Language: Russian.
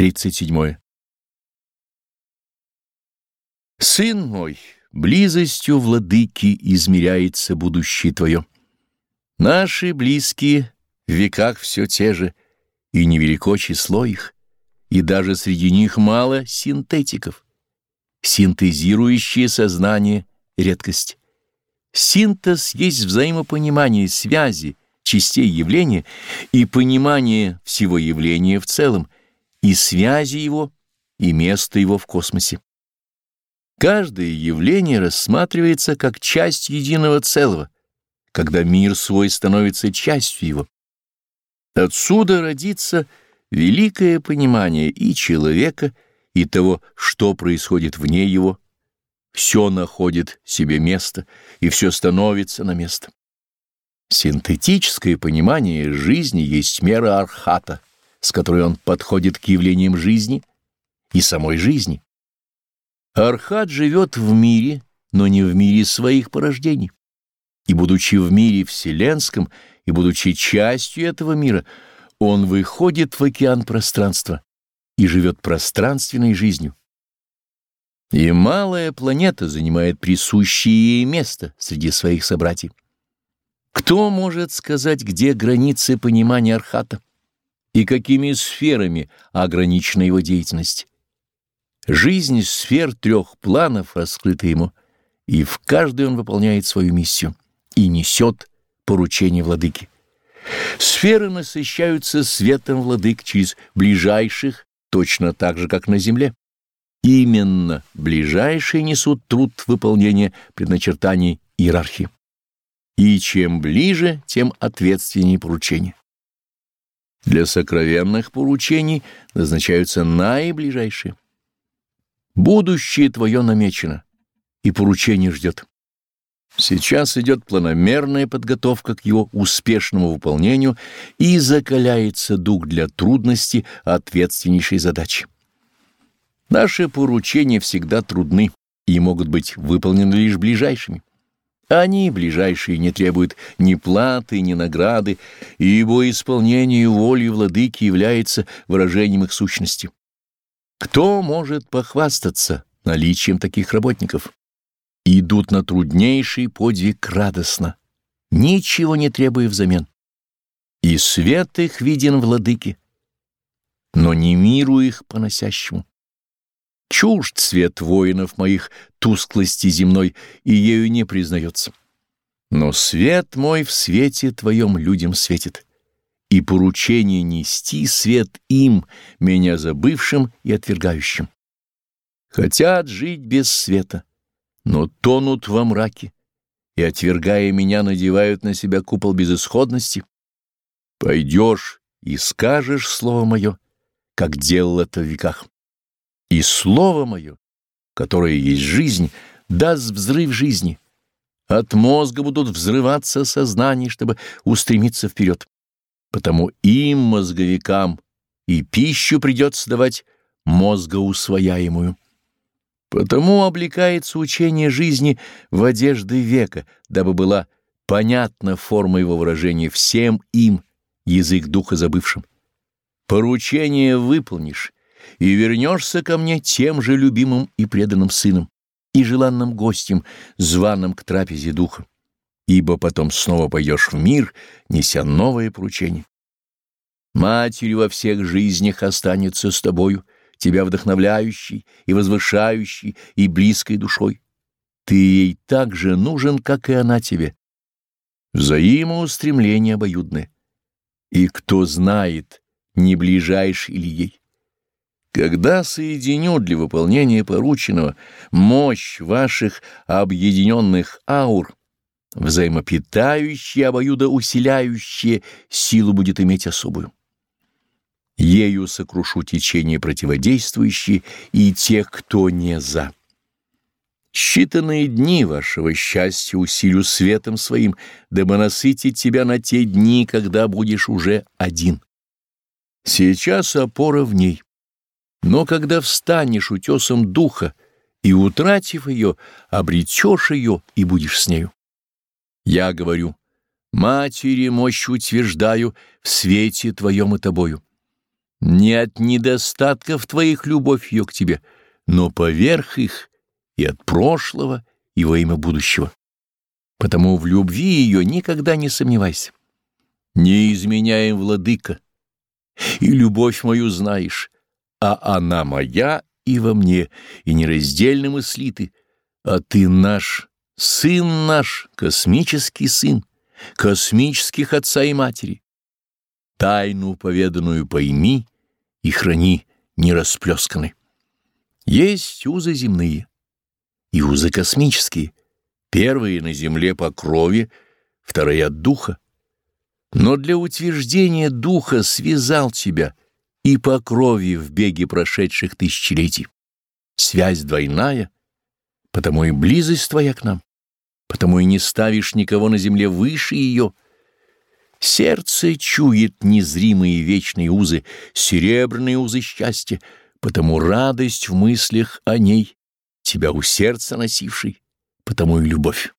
37. Сын мой, близостью владыки измеряется будущее твое. Наши близкие в веках все те же, и невелико число их, и даже среди них мало синтетиков. Синтезирующее сознание — редкость. Синтез есть взаимопонимание связи, частей явления и понимание всего явления в целом, и связи его, и место его в космосе. Каждое явление рассматривается как часть единого целого, когда мир свой становится частью его. Отсюда родится великое понимание и человека, и того, что происходит вне его. Все находит себе место, и все становится на место. Синтетическое понимание жизни есть мера архата — с которой он подходит к явлениям жизни и самой жизни. Архат живет в мире, но не в мире своих порождений. И, будучи в мире вселенском, и будучи частью этого мира, он выходит в океан пространства и живет пространственной жизнью. И малая планета занимает присущее ей место среди своих собратьев. Кто может сказать, где границы понимания Архата? И какими сферами ограничена его деятельность. Жизнь сфер трех планов раскрыта ему, и в каждой он выполняет свою миссию и несет поручение владыки. Сферы насыщаются светом владык через ближайших, точно так же, как на земле. Именно ближайшие несут труд выполнения предначертаний иерархии. И чем ближе, тем ответственнее поручение. Для сокровенных поручений назначаются наиближайшие. Будущее твое намечено, и поручение ждет. Сейчас идет планомерная подготовка к его успешному выполнению и закаляется дух для трудности ответственнейшей задачи. Наши поручения всегда трудны и могут быть выполнены лишь ближайшими. Они, ближайшие, не требуют ни платы, ни награды, ибо исполнение воли владыки является выражением их сущности. Кто может похвастаться наличием таких работников? Идут на труднейший подвиг радостно, ничего не требуя взамен. И свет их виден владыке, но не миру их поносящему. Чужд цвет воинов моих тусклости земной, и ею не признается. Но свет мой в свете твоем людям светит, и поручение нести свет им, меня забывшим и отвергающим. Хотят жить без света, но тонут во мраке, и, отвергая меня, надевают на себя купол безысходности. Пойдешь и скажешь слово мое, как делал это в веках. И слово мое, которое есть жизнь, даст взрыв жизни. От мозга будут взрываться сознания, чтобы устремиться вперед. Потому им, мозговикам, и пищу придется давать мозгоусвояемую. Потому облекается учение жизни в одежды века, дабы была понятна форма его выражения всем им, язык духа забывшим. Поручение выполнишь, и вернешься ко мне тем же любимым и преданным сыном и желанным гостем, званым к трапезе духа, ибо потом снова пойдешь в мир, неся новое поручение. Матерью во всех жизнях останется с тобою, тебя вдохновляющей и возвышающей и близкой душой. Ты ей так же нужен, как и она тебе. Взаимоустремление обоюдное. И кто знает, не ближайший ли ей. Когда соединю для выполнения порученного мощь ваших объединенных аур, взаимопитающие, обоюдоусиляющие, силу будет иметь особую. Ею сокрушу течение противодействующие и тех, кто не за. Считанные дни вашего счастья усилю светом своим, дабы насытить тебя на те дни, когда будешь уже один. Сейчас опора в ней. Но когда встанешь утесом духа и, утратив ее, обретешь ее и будешь с нею. Я говорю, матери мощь утверждаю в свете твоем и тобою. Не от недостатков твоих любовь ее к тебе, но поверх их и от прошлого, и во имя будущего. Потому в любви ее никогда не сомневайся. Не изменяем, владыка, и любовь мою знаешь, а она моя и во мне, и нераздельно мы слиты, а ты наш, сын наш, космический сын, космических отца и матери. Тайну поведанную пойми и храни нерасплесканной. Есть узы земные и узы космические, первые на земле по крови, вторые от духа. Но для утверждения духа связал тебя и по крови в беге прошедших тысячелетий. Связь двойная, потому и близость твоя к нам, потому и не ставишь никого на земле выше ее. Сердце чует незримые вечные узы, серебряные узы счастья, потому радость в мыслях о ней, тебя у сердца носившей, потому и любовь.